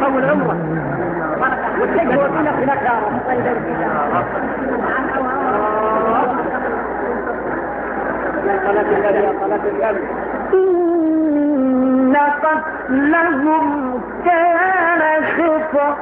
طول عمرك والتجربه في نفسك إن قتلهم كان خطأ